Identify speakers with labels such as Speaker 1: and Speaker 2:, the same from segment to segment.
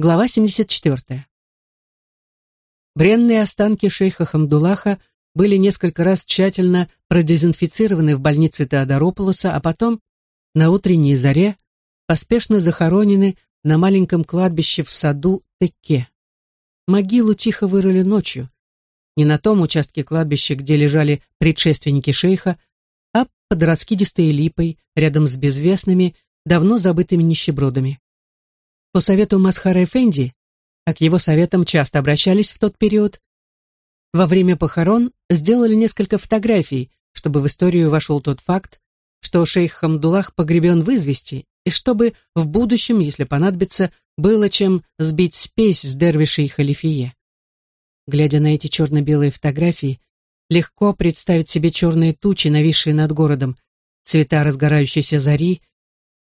Speaker 1: Глава 74. Бренные останки шейха Хамдулаха были несколько раз тщательно продезинфицированы в больнице Теодорополоса, а потом, на утренней заре, поспешно захоронены на маленьком кладбище в саду Текке. Могилу тихо вырыли ночью, не на том участке кладбища, где лежали предшественники шейха, а под раскидистой липой, рядом с безвестными, давно забытыми нищебродами. По совету Масхара Эфенди, а к его советам часто обращались в тот период, во время похорон сделали несколько фотографий, чтобы в историю вошел тот факт, что шейх Хамдулах погребен в извести, и чтобы в будущем, если понадобится, было чем сбить спесь с дервишей халифие. Глядя на эти черно-белые фотографии, легко представить себе черные тучи, нависшие над городом, цвета разгорающейся зари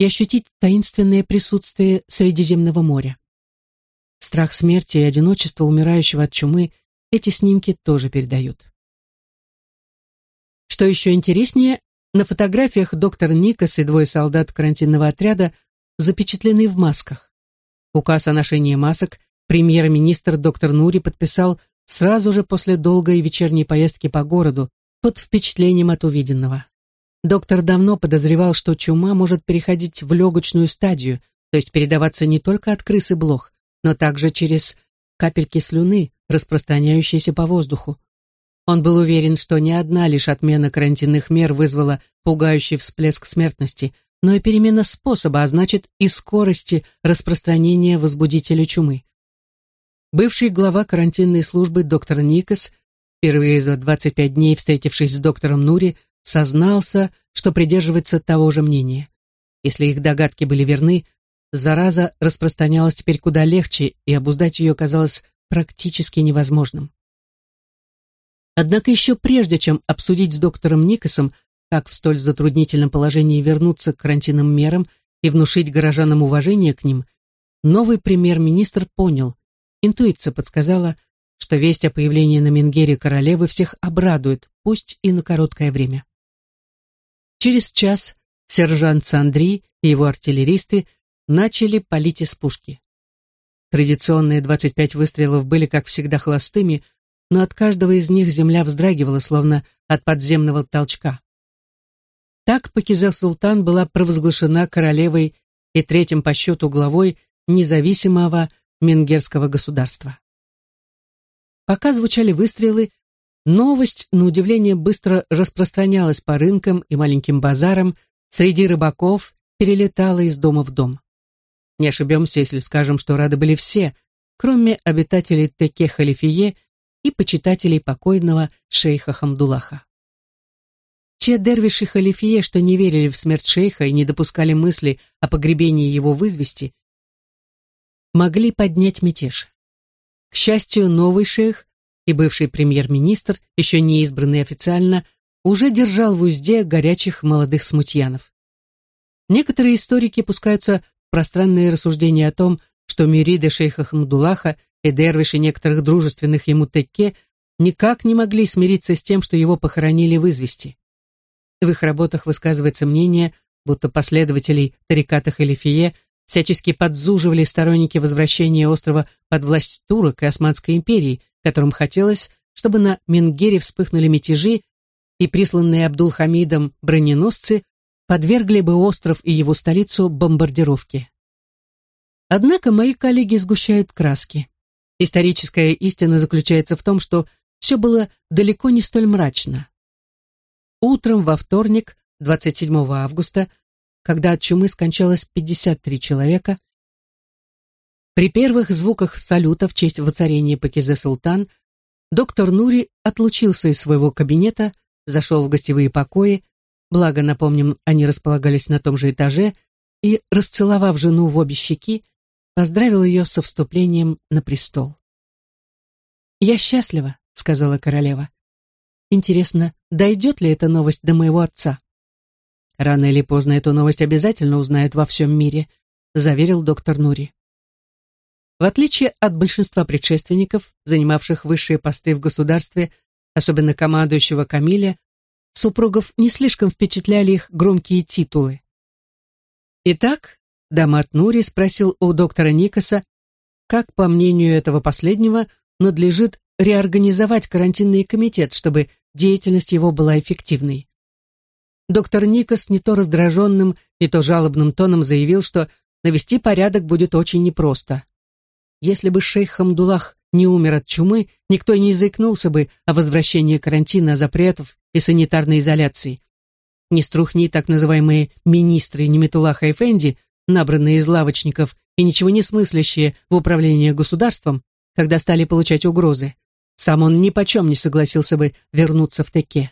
Speaker 1: и ощутить таинственное присутствие Средиземного моря. Страх смерти и одиночество умирающего от чумы эти снимки тоже передают. Что еще интереснее, на фотографиях доктор Никас и двое солдат карантинного отряда запечатлены в масках. Указ о ношении масок премьер-министр доктор Нури подписал сразу же после долгой вечерней поездки по городу под впечатлением от увиденного. Доктор давно подозревал, что чума может переходить в легочную стадию, то есть передаваться не только от крыс и блох, но также через капельки слюны, распространяющиеся по воздуху. Он был уверен, что не одна лишь отмена карантинных мер вызвала пугающий всплеск смертности, но и перемена способа, а значит и скорости распространения возбудителя чумы. Бывший глава карантинной службы доктор Никас, впервые за 25 дней встретившись с доктором Нури, сознался, что придерживается того же мнения. Если их догадки были верны, зараза распространялась теперь куда легче, и обуздать ее казалось практически невозможным. Однако еще прежде, чем обсудить с доктором Никосом, как в столь затруднительном положении вернуться к карантинным мерам и внушить горожанам уважение к ним, новый премьер-министр понял, интуиция подсказала, что весть о появлении на Менгере королевы всех обрадует, пусть и на короткое время. Через час сержант Сандри и его артиллеристы начали палить из пушки. Традиционные 25 выстрелов были, как всегда, холостыми, но от каждого из них земля вздрагивала, словно от подземного толчка. Так Пакизе Султан была провозглашена королевой и третьим по счету главой независимого менгерского государства. Пока звучали выстрелы, Новость, на удивление, быстро распространялась по рынкам и маленьким базарам, среди рыбаков перелетала из дома в дом. Не ошибемся, если скажем, что рады были все, кроме обитателей Теке-Халифие и почитателей покойного шейха Хамдулаха. Те дервиши Халифие, что не верили в смерть шейха и не допускали мысли о погребении его в извести, могли поднять мятеж. К счастью, новый шейх и бывший премьер-министр, еще не избранный официально, уже держал в узде горячих молодых смутьянов. Некоторые историки пускаются в пространные рассуждения о том, что мюриды шейха Хамдулаха и дервиши некоторых дружественных ему текке никак не могли смириться с тем, что его похоронили в извести. В их работах высказывается мнение, будто последователей тариката Халифие всячески подзуживали сторонники возвращения острова под власть турок и Османской империи, которым хотелось, чтобы на Менгере вспыхнули мятежи, и присланные Абдул-Хамидом броненосцы подвергли бы остров и его столицу бомбардировке. Однако мои коллеги сгущают краски. Историческая истина заключается в том, что все было далеко не столь мрачно. Утром во вторник, 27 августа, когда от чумы скончалось 53 человека, при первых звуках салюта в честь воцарения Пакизе Султан доктор Нури отлучился из своего кабинета, зашел в гостевые покои, благо, напомним, они располагались на том же этаже, и, расцеловав жену в обе щеки, поздравил ее со вступлением на престол. «Я счастлива», — сказала королева. «Интересно, дойдет ли эта новость до моего отца?» «Рано или поздно эту новость обязательно узнают во всем мире», — заверил доктор Нури. В отличие от большинства предшественников, занимавших высшие посты в государстве, особенно командующего Камиля, супругов не слишком впечатляли их громкие титулы. Итак, Дамат Нури спросил у доктора Никаса, как, по мнению этого последнего, надлежит реорганизовать карантинный комитет, чтобы деятельность его была эффективной. Доктор Никос не то раздраженным, не то жалобным тоном заявил, что навести порядок будет очень непросто. Если бы шейх Хамдулах не умер от чумы, никто и не заикнулся бы о возвращении карантина, запретов и санитарной изоляции. Не струхни так называемые министры Неметулаха Эфенди, набранные из лавочников и ничего не смыслящие в управлении государством, когда стали получать угрозы. Сам он ни почем не согласился бы вернуться в Теке.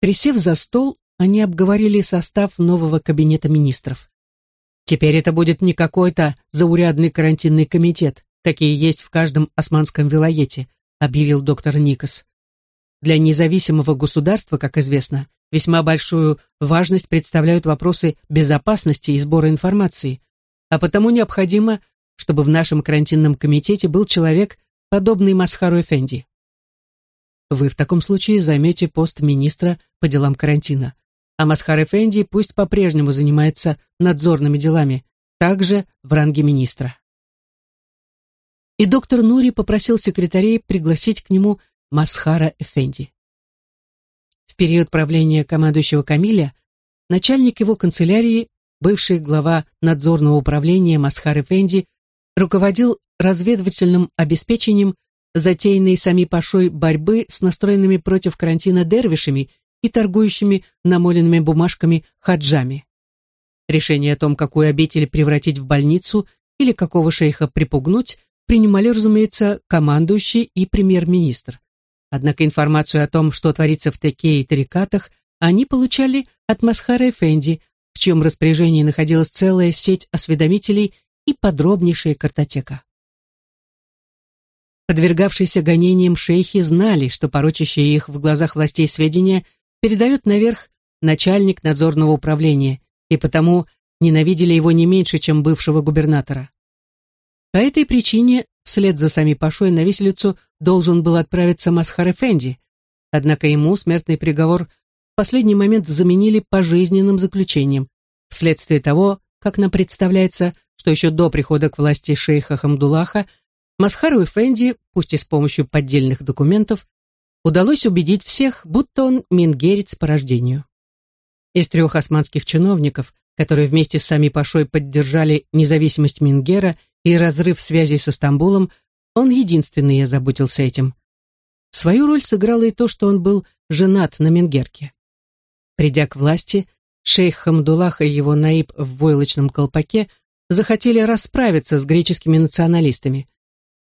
Speaker 1: Присев за стол, они обговорили состав нового кабинета министров. Теперь это будет не какой-то заурядный карантинный комитет, какие есть в каждом османском вилоете, объявил доктор Никос. Для независимого государства, как известно, весьма большую важность представляют вопросы безопасности и сбора информации, а потому необходимо, чтобы в нашем карантинном комитете был человек, подобный Масхару Эфенди. Вы в таком случае займете пост министра по делам карантина, а Масхар Эфенди пусть по-прежнему занимается надзорными делами, также в ранге министра. И доктор Нури попросил секретарей пригласить к нему Масхара Эфенди. В период правления командующего Камиля начальник его канцелярии, бывший глава надзорного управления Масхар Эфенди, руководил разведывательным обеспечением затеянной сами Пашой борьбы с настроенными против карантина дервишами и торгующими намоленными бумажками хаджами. Решение о том, какую обитель превратить в больницу или какого шейха припугнуть, принимали, разумеется, командующий и премьер-министр. Однако информацию о том, что творится в Теке и Тарикатах, они получали от Масхара Эфенди, в чьем распоряжении находилась целая сеть осведомителей и подробнейшая картотека. Подвергавшиеся гонениям шейхи знали, что порочащие их в глазах властей сведения передают наверх начальник надзорного управления, и потому ненавидели его не меньше, чем бывшего губернатора. По этой причине вслед за сами Пашой на виселицу должен был отправиться Масхар Эфенди, однако ему смертный приговор в последний момент заменили пожизненным заключением, вследствие того, как нам представляется, что еще до прихода к власти шейха Хамдулаха Масхару Эфенди, пусть и с помощью поддельных документов, удалось убедить всех, будто он мингерец по рождению. Из трех османских чиновников, которые вместе с сами Пашой поддержали независимость Мингера и разрыв связей со Стамбулом, он единственный озаботился этим. Свою роль сыграло и то, что он был женат на Мингерке. Придя к власти, шейх Хамдулах и его наиб в войлочном колпаке захотели расправиться с греческими националистами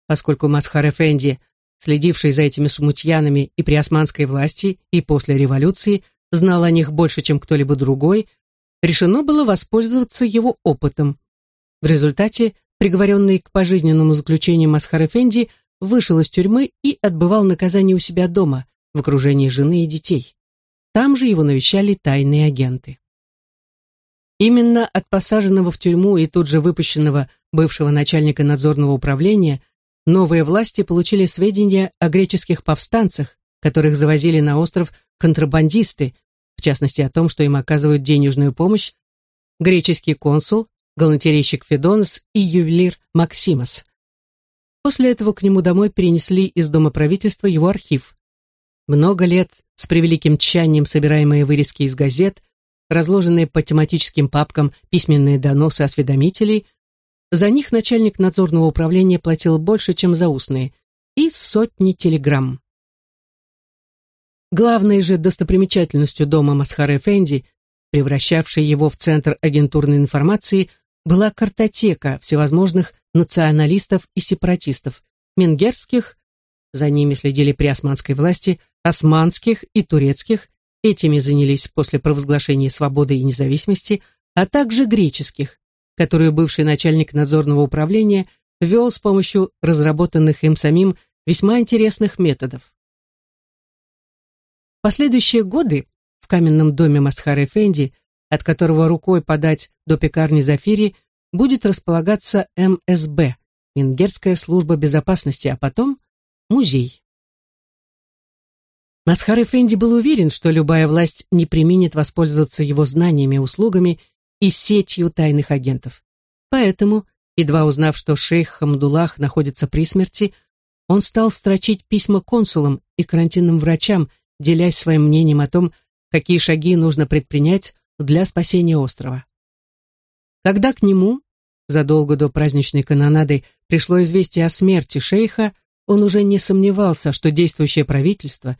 Speaker 1: поскольку Масхар Эфенди, следивший за этими смутьянами и при османской власти, и после революции, знал о них больше, чем кто-либо другой, решено было воспользоваться его опытом. В результате приговоренный к пожизненному заключению Масхар Эфенди вышел из тюрьмы и отбывал наказание у себя дома, в окружении жены и детей. Там же его навещали тайные агенты. Именно от посаженного в тюрьму и тут же выпущенного бывшего начальника надзорного управления – новые власти получили сведения о греческих повстанцах, которых завозили на остров контрабандисты, в частности о том, что им оказывают денежную помощь греческий консул, галантерейщик Федонс и ювелир Максимос. После этого к нему домой перенесли из Дома правительства его архив. Много лет с превеликим тщанием собираемые вырезки из газет, разложенные по тематическим папкам письменные доносы осведомителей, за них начальник надзорного управления платил больше, чем за устные, и сотни телеграмм. Главной же достопримечательностью дома Масхара Эфенди, превращавшей его в центр агентурной информации, была картотека всевозможных националистов и сепаратистов, менгерских, за ними следили при османской власти, османских и турецких, этими занялись после провозглашения свободы и независимости, а также греческих, которую бывший начальник надзорного управления вел с помощью разработанных им самим весьма интересных методов. В последующие годы в каменном доме Масхар Эфенди, от которого рукой подать до пекарни Зафири, будет располагаться МСБ, Венгерская служба безопасности, а потом музей. Масхар Эфенди был уверен, что любая власть не применит воспользоваться его знаниями и услугами и сетью тайных агентов. Поэтому, Едва узнав, что шейх Хамдулах находится при смерти, он стал строчить письма консулам и карантинным врачам, делясь своим мнением о том, какие шаги нужно предпринять для спасения острова. Когда к нему, задолго до праздничной канонады, пришло известие о смерти шейха, он уже не сомневался, что действующее правительство,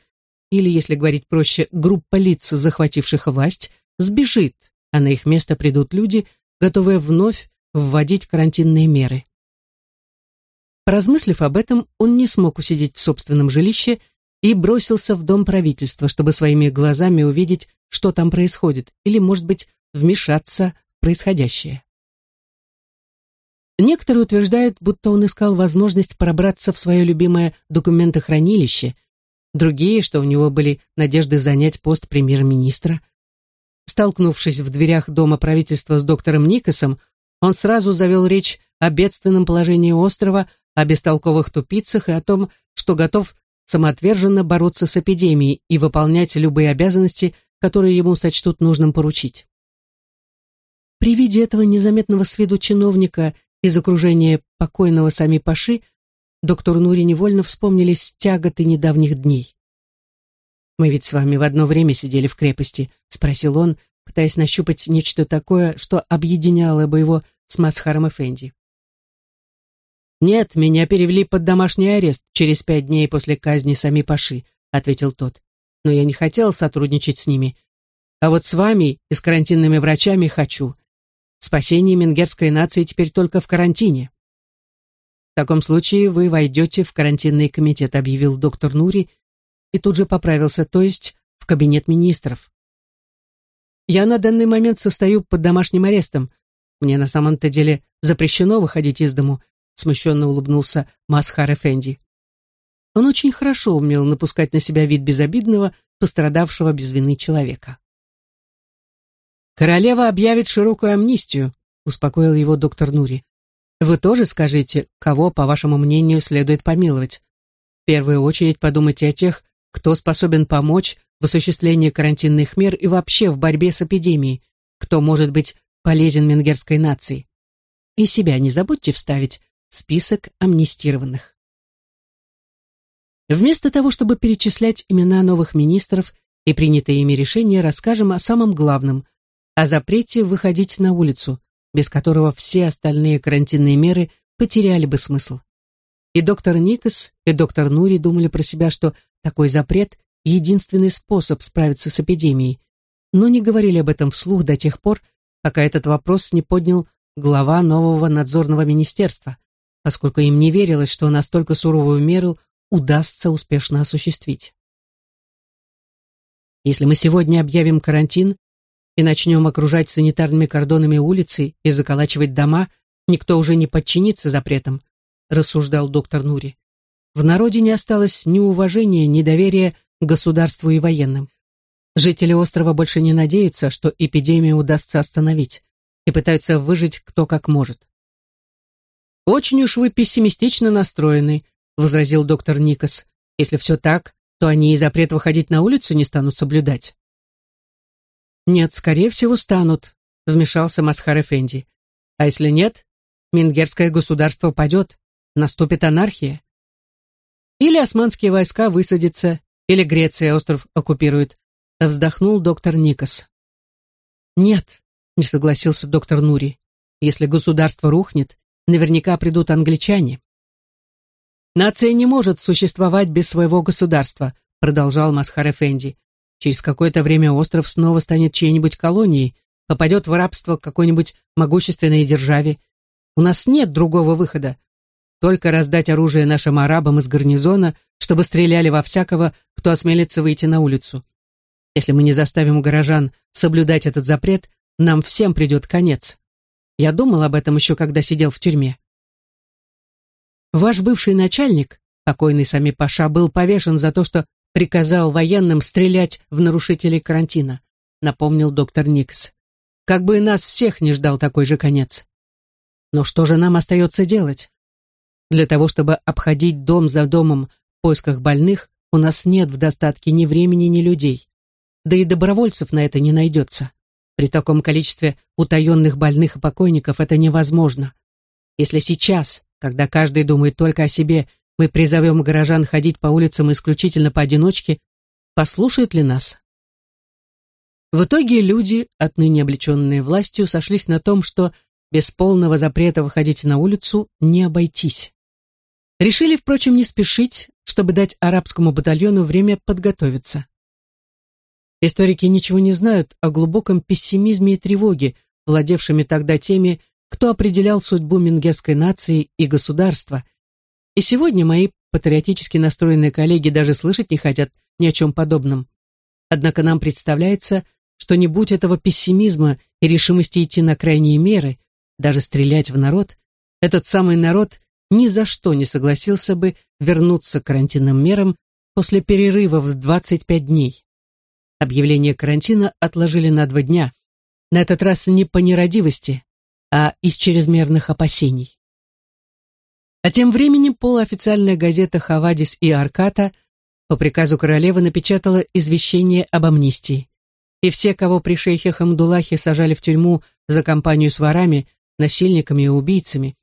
Speaker 1: или, если говорить проще, группа лиц, захвативших власть, сбежит, а на их место придут люди, готовые вновь вводить карантинные меры. Поразмыслив об этом, он не смог усидеть в собственном жилище и бросился в дом правительства, чтобы своими глазами увидеть, что там происходит, или, может быть, вмешаться в происходящее. Некоторые утверждают, будто он искал возможность пробраться в свое любимое документохранилище, другие, что у него были надежды занять пост премьер-министра. Столкнувшись в дверях дома правительства с доктором Никосом, он сразу завел речь о бедственном положении острова, о бестолковых тупицах и о том, что готов самоотверженно бороться с эпидемией и выполнять любые обязанности, которые ему сочтут нужным поручить. При виде этого незаметного с виду чиновника из окружения покойного сами Паши, доктор Нури невольно вспомнились тяготы недавних дней. «Мы ведь с вами в одно время сидели в крепости», — спросил он, пытаясь нащупать нечто такое, что объединяло бы его с Масхаром Эфенди. «Нет, меня перевели под домашний арест через пять дней после казни Сами Паши», — ответил тот. «Но я не хотел сотрудничать с ними. А вот с вами и с карантинными врачами хочу. Спасение менгерской нации теперь только в карантине». «В таком случае вы войдете в карантинный комитет», — объявил доктор Нури, и тут же поправился, то есть в кабинет министров. «Я на данный момент состою под домашним арестом», мне на самом-то деле запрещено выходить из дому, смущенно улыбнулся Масхар Эфенди. Он очень хорошо умел напускать на себя вид безобидного, пострадавшего без вины человека. «Королева объявит широкую амнистию», — успокоил его доктор Нури. «Вы тоже скажите, кого, по вашему мнению, следует помиловать. В первую очередь подумайте о тех, кто способен помочь в осуществлении карантинных мер и вообще в борьбе с эпидемией, кто может быть полезен венгерской нации. И себя не забудьте вставить в список амнистированных. Вместо того, чтобы перечислять имена новых министров и принятые ими решения, расскажем о самом главном – о запрете выходить на улицу, без которого все остальные карантинные меры потеряли бы смысл. И доктор Никас, и доктор Нури думали про себя, что такой запрет – единственный способ справиться с эпидемией, но не говорили об этом вслух до тех пор, пока этот вопрос не поднял глава нового надзорного министерства, поскольку им не верилось, что настолько суровую меру удастся успешно осуществить. Если мы сегодня объявим карантин и начнем окружать санитарными кордонами улицы и заколачивать дома, никто уже не подчинится запретам, рассуждал доктор Нури. В народе не осталось ни уважения, ни доверия к государству и военным. Жители острова больше не надеются, что эпидемию удастся остановить, и пытаются выжить кто как может. «Очень уж вы пессимистично настроены», — возразил доктор Никас. «Если все так, то они и запрет выходить на улицу не станут соблюдать». «Нет, скорее всего, станут», — вмешался Масхар Эфенди. «А если нет, Мингерское государство падет, наступит анархия. Или османские войска высадятся, или Греция остров оккупирует, Вздохнул доктор Никас. «Нет», — не согласился доктор Нури. «Если государство рухнет, наверняка придут англичане». «Нация не может существовать без своего государства», — продолжал Масхар Эфенди. «Через какое-то время остров снова станет чьей-нибудь колонией, попадет в рабство какой-нибудь могущественной державе. У нас нет другого выхода. Только раздать оружие нашим арабам из гарнизона, чтобы стреляли во всякого, кто осмелится выйти на улицу. Если мы не заставим горожан соблюдать этот запрет, нам всем придет конец. Я думал об этом еще, когда сидел в тюрьме. Ваш бывший начальник, покойный сами Паша, был повешен за то, что приказал военным стрелять в нарушителей карантина, напомнил доктор Никс. Как бы и нас всех не ждал такой же конец. Но что же нам остается делать? Для того, чтобы обходить дом за домом в поисках больных, у нас нет в достатке ни времени, ни людей да и добровольцев на это не найдется. При таком количестве утаенных больных и покойников это невозможно. Если сейчас, когда каждый думает только о себе, мы призовем горожан ходить по улицам исключительно поодиночке, послушают ли нас? В итоге люди, отныне облеченные властью, сошлись на том, что без полного запрета выходить на улицу не обойтись. Решили, впрочем, не спешить, чтобы дать арабскому батальону время подготовиться. Историки ничего не знают о глубоком пессимизме и тревоге, владевшими тогда теми, кто определял судьбу мингерской нации и государства. И сегодня мои патриотически настроенные коллеги даже слышать не хотят ни о чем подобном. Однако нам представляется, что не будь этого пессимизма и решимости идти на крайние меры, даже стрелять в народ, этот самый народ ни за что не согласился бы вернуться к карантинным мерам после перерыва в 25 дней. Объявление карантина отложили на два дня, на этот раз не по нерадивости, а из чрезмерных опасений. А тем временем полуофициальная газета «Хавадис» и «Арката» по приказу королевы напечатала извещение об амнистии. И все, кого при шейхе Хамдулахе сажали в тюрьму за компанию с ворами, насильниками и убийцами,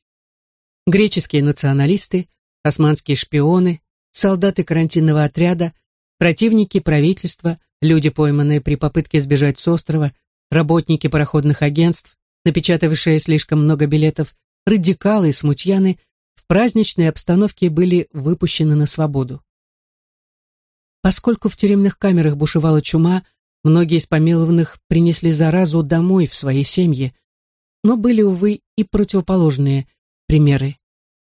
Speaker 1: греческие националисты, османские шпионы, солдаты карантинного отряда, противники правительства, люди, пойманные при попытке сбежать с острова, работники пароходных агентств, напечатавшие слишком много билетов, радикалы и смутьяны в праздничной обстановке были выпущены на свободу. Поскольку в тюремных камерах бушевала чума, многие из помилованных принесли заразу домой в свои семьи, но были, увы, и противоположные примеры.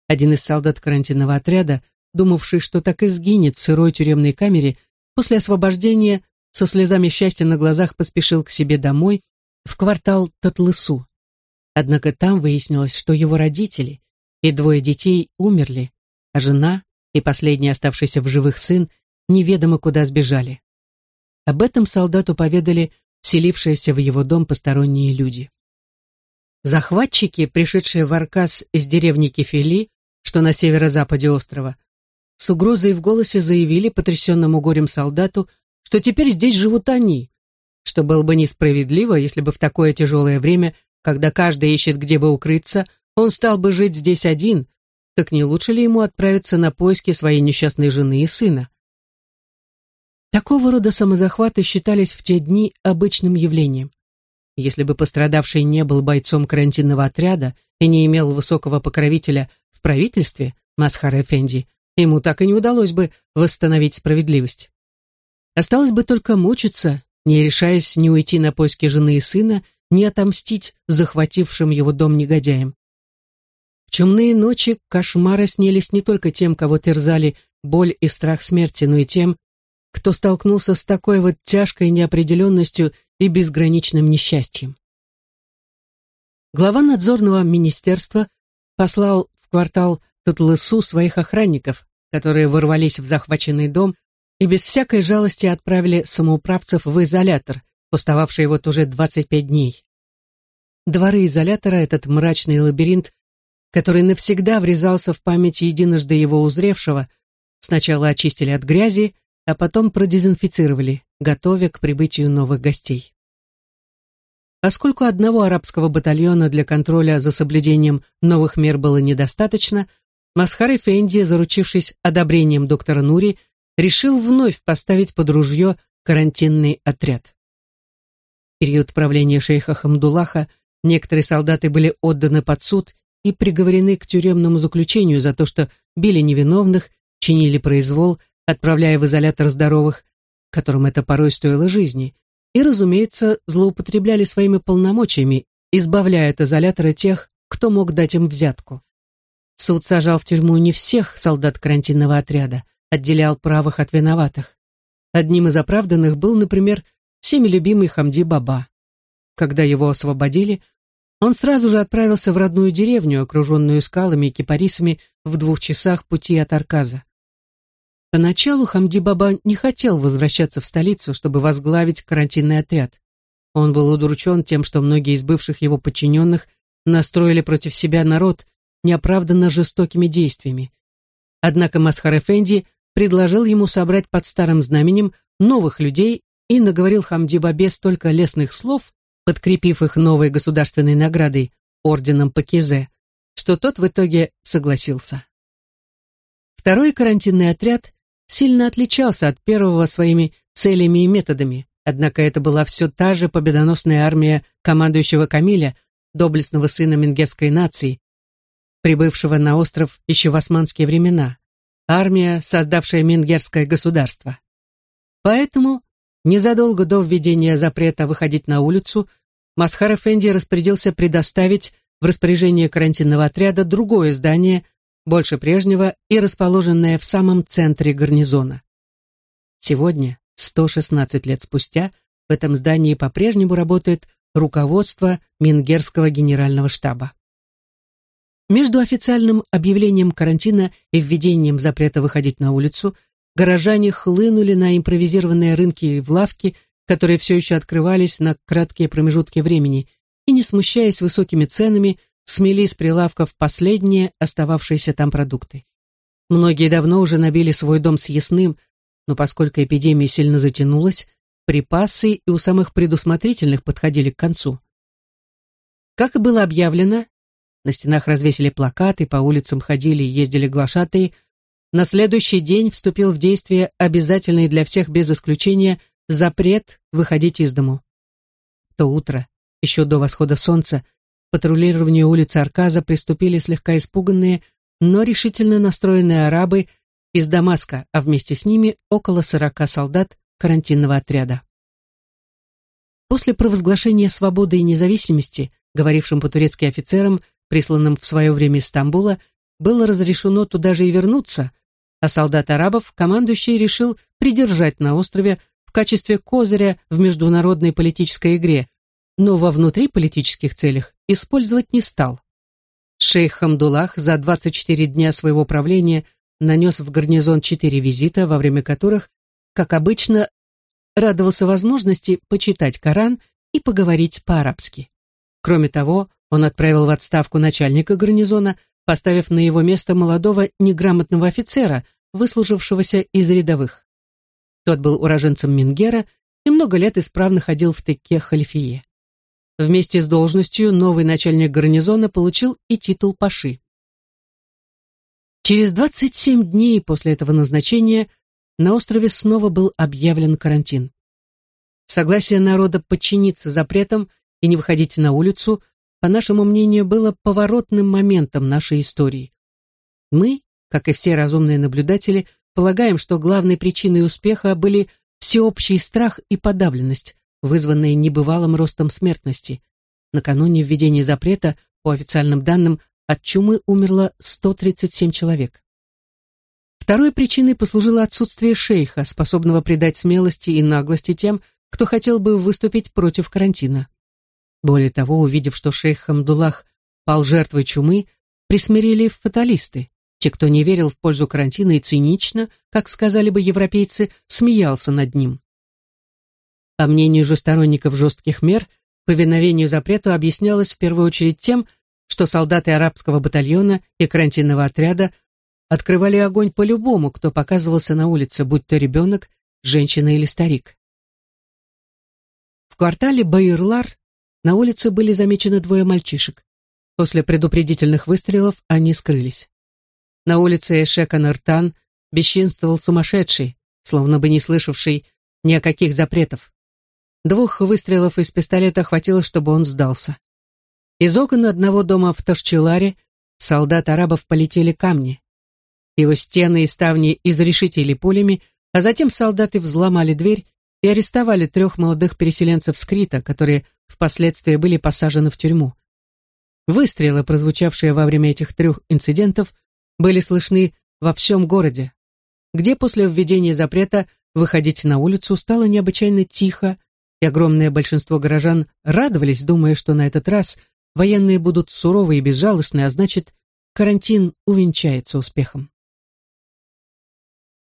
Speaker 1: Один из солдат карантинного отряда, думавший, что так и сгинет в сырой тюремной камере, после освобождения со слезами счастья на глазах поспешил к себе домой, в квартал Татлысу. Однако там выяснилось, что его родители и двое детей умерли, а жена и последний оставшийся в живых сын неведомо куда сбежали. Об этом солдату поведали вселившиеся в его дом посторонние люди. Захватчики, пришедшие в Аркас из деревни Кефили, что на северо-западе острова, с угрозой в голосе заявили потрясенному горем солдату, что теперь здесь живут они, что было бы несправедливо, если бы в такое тяжелое время, когда каждый ищет, где бы укрыться, он стал бы жить здесь один, так не лучше ли ему отправиться на поиски своей несчастной жены и сына? Такого рода самозахваты считались в те дни обычным явлением. Если бы пострадавший не был бойцом карантинного отряда и не имел высокого покровителя в правительстве, Масхар Эфенди, ему так и не удалось бы восстановить справедливость. Осталось бы только мучиться, не решаясь ни уйти на поиски жены и сына, ни отомстить захватившим его дом негодяям. В чумные ночи кошмары снились не только тем, кого терзали боль и страх смерти, но и тем, кто столкнулся с такой вот тяжкой неопределенностью и безграничным несчастьем. Глава надзорного министерства послал в квартал Татлысу своих охранников, которые ворвались в захваченный дом и без всякой жалости отправили самоуправцев в изолятор, пустовавший вот уже 25 дней. Дворы изолятора, этот мрачный лабиринт, который навсегда врезался в память единожды его узревшего, сначала очистили от грязи, а потом продезинфицировали, готовя к прибытию новых гостей. Поскольку одного арабского батальона для контроля за соблюдением новых мер было недостаточно, Масхар Эфенди, заручившись одобрением доктора Нури, решил вновь поставить под ружье карантинный отряд. В период правления шейха Хамдулаха некоторые солдаты были отданы под суд и приговорены к тюремному заключению за то, что били невиновных, чинили произвол, отправляя в изолятор здоровых, которым это порой стоило жизни, и, разумеется, злоупотребляли своими полномочиями, избавляя от изолятора тех, кто мог дать им взятку. Суд сажал в тюрьму не всех солдат карантинного отряда, отделял правых от виноватых. Одним из оправданных был, например, всеми любимый Хамди Баба. Когда его освободили, он сразу же отправился в родную деревню, окруженную скалами и кипарисами в двух часах пути от Арказа. Поначалу Хамди Баба не хотел возвращаться в столицу, чтобы возглавить карантинный отряд. Он был удручен тем, что многие из бывших его подчиненных настроили против себя народ неоправданно жестокими действиями. Однако Масхар Эфенди предложил ему собрать под старым знаменем новых людей и наговорил Хамди Бабе столько лестных слов, подкрепив их новой государственной наградой, орденом Пакизе, что тот в итоге согласился. Второй карантинный отряд сильно отличался от первого своими целями и методами, однако это была все та же победоносная армия командующего Камиля, доблестного сына мингерской нации, прибывшего на остров еще в османские времена, армия, создавшая мингерское государство. Поэтому, незадолго до введения запрета выходить на улицу, Масхар Эфенди распорядился предоставить в распоряжение карантинного отряда другое здание, больше прежнего и расположенное в самом центре гарнизона. Сегодня, 116 лет спустя, в этом здании по-прежнему работает руководство Мингерского генерального штаба. Между официальным объявлением карантина и введением запрета выходить на улицу горожане хлынули на импровизированные рынки и в лавки, которые все еще открывались на краткие промежутки времени, и, не смущаясь высокими ценами, смели с прилавков последние остававшиеся там продукты. Многие давно уже набили свой дом съестным, но поскольку эпидемия сильно затянулась, припасы и у самых предусмотрительных подходили к концу. Как и было объявлено, на стенах развесили плакаты, по улицам ходили и ездили глашатые, на следующий день вступил в действие обязательный для всех без исключения запрет выходить из дому. То утро, еще до восхода солнца, патрулированию улицы Арказа приступили слегка испуганные, но решительно настроенные арабы из Дамаска, а вместе с ними около сорока солдат карантинного отряда. После провозглашения свободы и независимости, говорившим по-турецки офицерам, присланным в свое время из Стамбула, было разрешено туда же и вернуться, а солдат арабов командующий решил придержать на острове в качестве козыря в международной политической игре, но во внутриполитических целях использовать не стал. Шейх Хамдулах за 24 дня своего правления нанес в гарнизон четыре визита, во время которых, как обычно, радовался возможности почитать Коран и поговорить по-арабски. Кроме того, он отправил в отставку начальника гарнизона, поставив на его место молодого неграмотного офицера, выслужившегося из рядовых. Тот был уроженцем Мингера и много лет исправно ходил в Теке халифие. Вместе с должностью новый начальник гарнизона получил и титул паши. Через 27 дней после этого назначения на острове снова был объявлен карантин. Согласие народа подчиниться запретам и не выходить на улицу, по нашему мнению, было поворотным моментом нашей истории. Мы, как и все разумные наблюдатели, полагаем, что главной причиной успеха были всеобщий страх и подавленность, вызванные небывалым ростом смертности. Накануне введения запрета, по официальным данным, от чумы умерло 137 человек. Второй причиной послужило отсутствие шейха, способного придать смелости и наглости тем, кто хотел бы выступить против карантина. Более того, увидев, что шейх Хамдулах пал жертвой чумы, присмирили фаталисты. Те, кто не верил в пользу карантина и цинично, как сказали бы европейцы, смеялся над ним. По мнению же сторонников жестких мер, повиновению запрету объяснялось в первую очередь тем, что солдаты арабского батальона и карантинного отряда открывали огонь по любому, кто показывался на улице, будь то ребенок, женщина или старик. В квартале Байрлар на улице были замечены двое мальчишек. После предупредительных выстрелов они скрылись. На улице Эшека-Нартан бесчинствовал сумасшедший, словно бы не слышавший ни о каких запретов. Двух выстрелов из пистолета хватило, чтобы он сдался. Из окон одного дома в Ташчеларе солдат арабов полетели камни. Его стены и ставни изрешетили пулями, а затем солдаты взломали дверь и арестовали трех молодых переселенцев с которые впоследствии были посажены в тюрьму. Выстрелы, прозвучавшие во время этих трех инцидентов, были слышны во всем городе, где после введения запрета выходить на улицу стало необычайно тихо и огромное большинство горожан радовались, думая, что на этот раз военные будут суровы и безжалостны, а значит, карантин увенчается успехом.